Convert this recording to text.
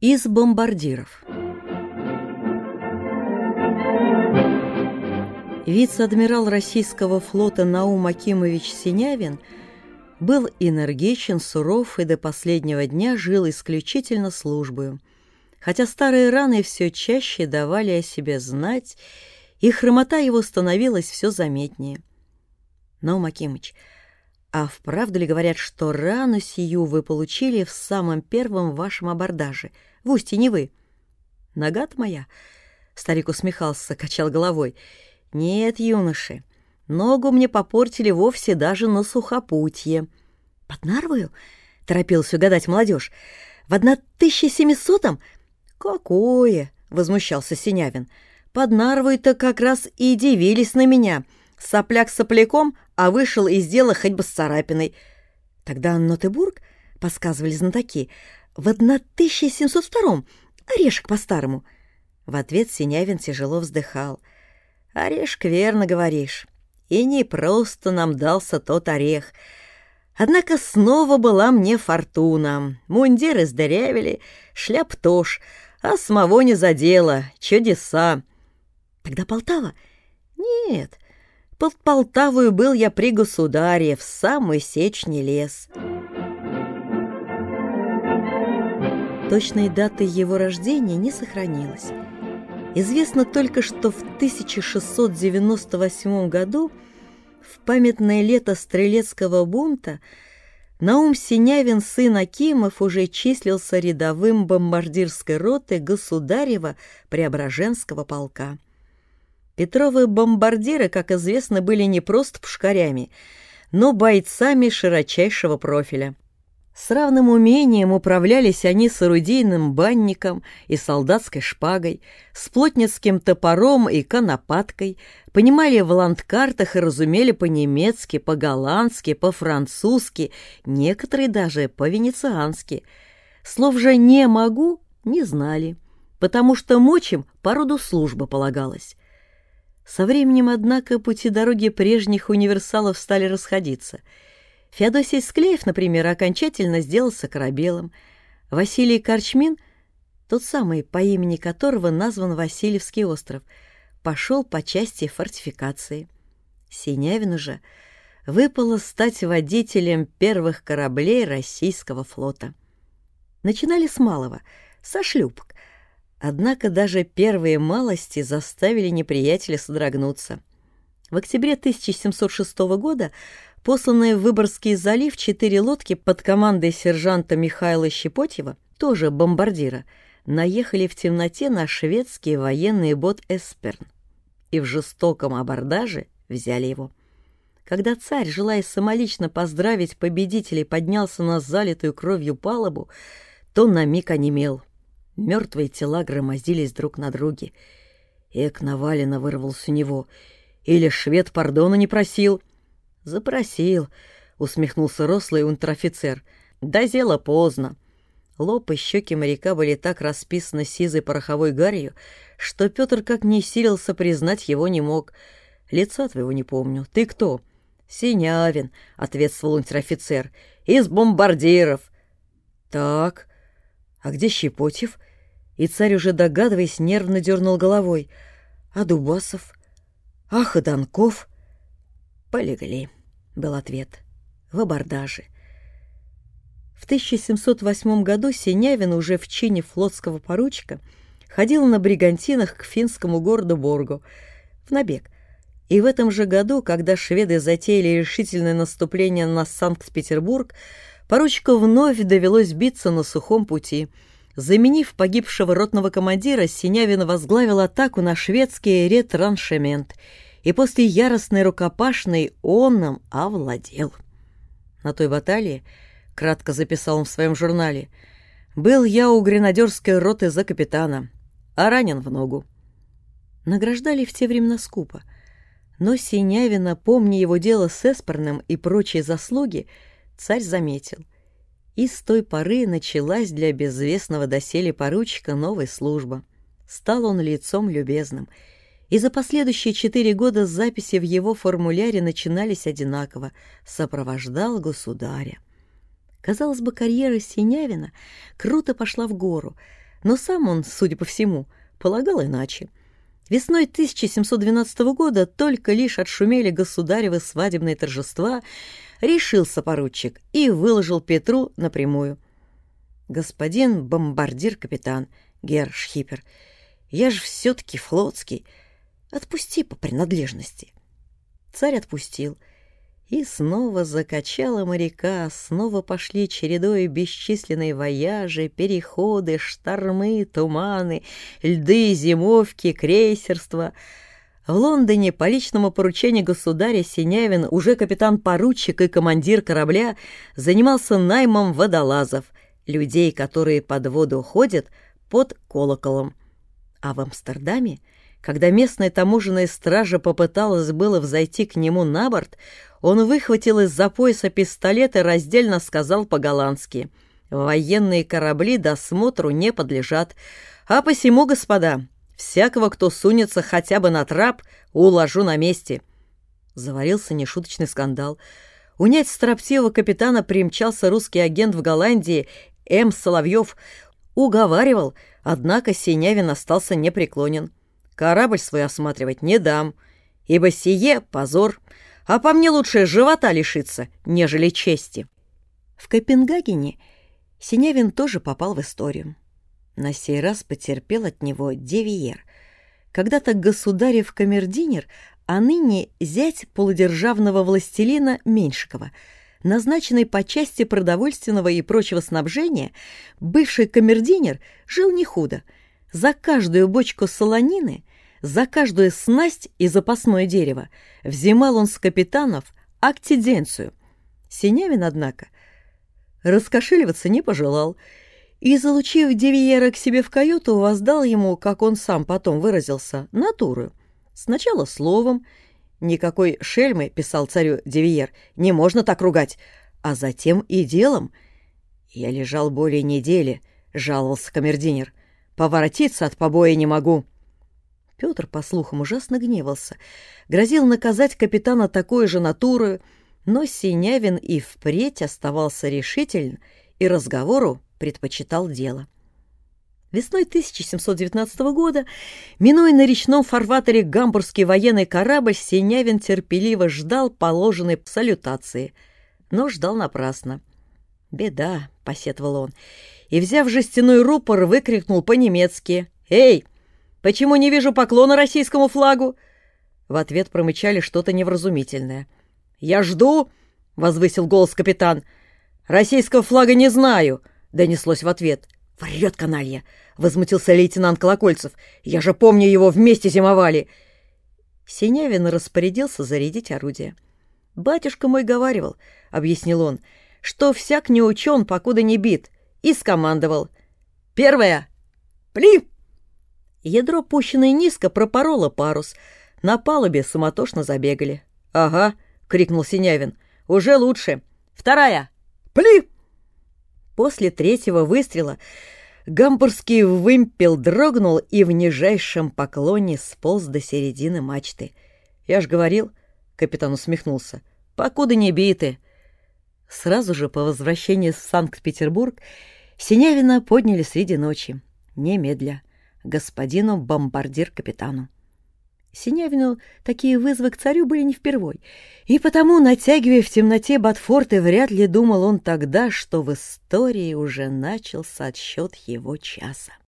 Из бомбардиров. Вице-адмирал российского флота Наум Акимович Синявин был энергичен, суров и до последнего дня жил исключительно службою. Хотя старые раны все чаще давали о себе знать, и хромота его становилась все заметнее. Наум Акимович, а вправду ли говорят, что рану сию вы получили в самом первом вашем абордаже — в устье Невы. Нога-то моя, старик усмехался, качал головой. Нет, юноши, ногу мне попортили вовсе даже на сухопутье. Под Нарвою? Торопился угадать молодежь. В 1700-м? Какое? Возмущался Синявин. Под Нарвой-то как раз и дивились на меня. Сопляк сопляком, а вышел из дела хоть бы с царапиной. Тогда Нотебург, подсказывали знатоки, в 1702-м, орешек по-старому. В ответ Синявин тяжело вздыхал. Орешек, верно говоришь. И не просто нам дался тот орех. Однако снова была мне фортуна. Мундиры сдырявили, шляп тоже, а самого не задело. Чудеса. Тогда Полтава? Нет, под Полтавою был я при государе, в самый сечный лес. Точной даты его рождения не сохранилось. Известно только, что в 1698 году, в памятное лето стрелецкого бунта, Наум Синявин, сын Акимов, уже числился рядовым бомбардирской роты государева Преображенского полка. Петровы бомбардиры, как известно, были не просто пушкарями, но бойцами широчайшего профиля. С равным умением управлялись они с орудийным банником и солдатской шпагой, с плотницким топором и конопаткой, понимали в ландкартах и разумели по-немецки, по-голландски, по-французски, некоторые даже по-венециански. Слов же «не могу» не знали, потому что мочим по роду службы полагалось. Со временем, однако, пути дороги прежних универсалов стали расходиться — Феодосий Склеев, например, окончательно сделался корабелом. Василий Корчмин, тот самый, по имени которого назван Васильевский остров, пошел по части фортификации. Синявину же выпало стать водителем первых кораблей российского флота. Начинали с малого, со шлюпок, однако даже первые малости заставили неприятеля содрогнуться. В октябре 1706 года Посланные в Выборгский залив четыре лодки под командой сержанта Михаила Щепотьева, тоже бомбардира, наехали в темноте на шведский военный бот «Эсперн» и в жестоком абордаже взяли его. Когда царь, желая самолично поздравить победителей, поднялся на залитую кровью палубу, то на миг онемел. Мертвые тела громоздились друг на друге. Эк Навалина вырвался у него. Или швед пардона не просил — «Запросил», — усмехнулся рослый унтер-офицер. «Да зело поздно». Лоб и щеки моряка были так расписаны сизой пороховой гарью, что Петр как не силился признать его не мог. «Лица твоего не помню. Ты кто?» «Синявин», — ответствовал унтер-офицер. «Из бомбардиров». «Так, а где Щепотьев?» И царь, уже догадываясь, нервно дернул головой. «А Дубасов? А Ходонков?» «Полегли», — был ответ, — «в абордаже». В 1708 году Синявин уже в чине флотского поручика ходил на бригантинах к финскому городу Боргу в набег. И в этом же году, когда шведы затеяли решительное наступление на Санкт-Петербург, поручику вновь довелось биться на сухом пути. Заменив погибшего ротного командира, Синявин возглавил атаку на шведский ретраншемент — и после яростной рукопашной он нам овладел. На той баталии, кратко записал он в своем журнале, был я у гренадерской роты за капитана, а ранен в ногу. Награждали в те времена скупо, но Синявина, помня его дело с Эспорным и прочие заслуги, царь заметил. И с той поры началась для безвестного доселе поручика новая служба. Стал он лицом любезным — и за последующие четыре года записи в его формуляре начинались одинаково «Сопровождал государя». Казалось бы, карьера Синявина круто пошла в гору. но сам он, судя по всему, полагал иначе. Весной 1712 года только лишь отшумели государевы свадебные торжества, решился поручик и выложил Петру напрямую. «Господин бомбардир-капитан, Герр Шхипер, я же все-таки флотский, отпусти по принадлежности». Царь отпустил — и снова закачало моряка, снова пошли чередой бесчисленные вояжи, переходы, штормы, туманы, льды, зимовки, крейсерство. В Лондоне по личному поручению государя Синявин, уже капитан-поручик и командир корабля, занимался наймом водолазов, людей, которые под воду ходят под колоколом. А в Амстердаме, когда местная таможенная стража попыталась было взойти к нему на борт, он выхватил из-за пояса пистолет и раздельно сказал по-голландски «Военные корабли досмотру не подлежат, а посему, господа, всякого, кто сунется хотя бы на трап, уложу на месте». Заварился нешуточный скандал. Унять строптивого капитана примчался русский агент в Голландии М. Соловьев. Уговаривал, однако Синявин остался непреклонен. «Корабль свой осматривать не дам, ибо сие — позор» а по мне лучше живота лишиться, нежели чести. В Копенгагене Синявин тоже попал в историю. На сей раз потерпел от него Девиер. Когда-то государев камердинер, а ныне зять полудержавного властелина Меньшикова, назначенный по части продовольственного и прочего снабжения, бывший камердинер жил не худо. За каждую бочку солонины за каждую снасть и запасное дерево взимал он с капитанов актиденцию. Синявин, однако, раскошеливаться не пожелал и, залучив Девиера к себе в каюту, воздал ему, как он сам потом выразился, натуру. Сначала словом, никакой шельмы, писал царю Девиер, не можно так ругать, а затем и делом. Я лежал более недели, жаловался камердинер, поворотиться от побоя не могу. Петр, по слухам, ужасно гневался, грозил наказать капитана такой же натурой, но Синявин и впредь оставался решителен и разговору предпочитал дело. Весной 1719 года, минуя на речном фарватере гамбургский военный корабль, Синявин терпеливо ждал положенной салютации, но ждал напрасно. «Беда», — посетовал он, и, взяв жестяной рупор, выкрикнул по-немецки «Эй, Почему не вижу поклона российскому флагу?» В ответ промычали что-то невразумительное. «Я жду!» — возвысил голос капитан. «Российского флага не знаю!» — донеслось в ответ. «Врет каналья!» — возмутился лейтенант Колокольцев. «Я же помню, его вместе зимовали!» Синявин распорядился зарядить орудие. «Батюшка мой говаривал», — объяснил он, — «что всяк не учен, покуда не бит», и скомандовал. «Первое! Пли!» Ядро, пущенное низко, пропороло парус. На палубе суматошно забегали. «Ага», — крикнул Синявин, — «уже лучше. Вторая! Пли!» После третьего выстрела гамбургский вымпел дрогнул и в нижайшем поклоне сполз до середины мачты. «Я ж говорил», — капитан усмехнулся, — «покуда не биты». Сразу же по возвращении в Санкт-Петербург Синявина подняли среди ночи, немедля господину бомбардир-капитану. Синявину такие вызовы к царю были не впервой, и потому, натягивая в темноте Батфорты, вряд ли думал он тогда, что в истории уже начался отсчет его часа.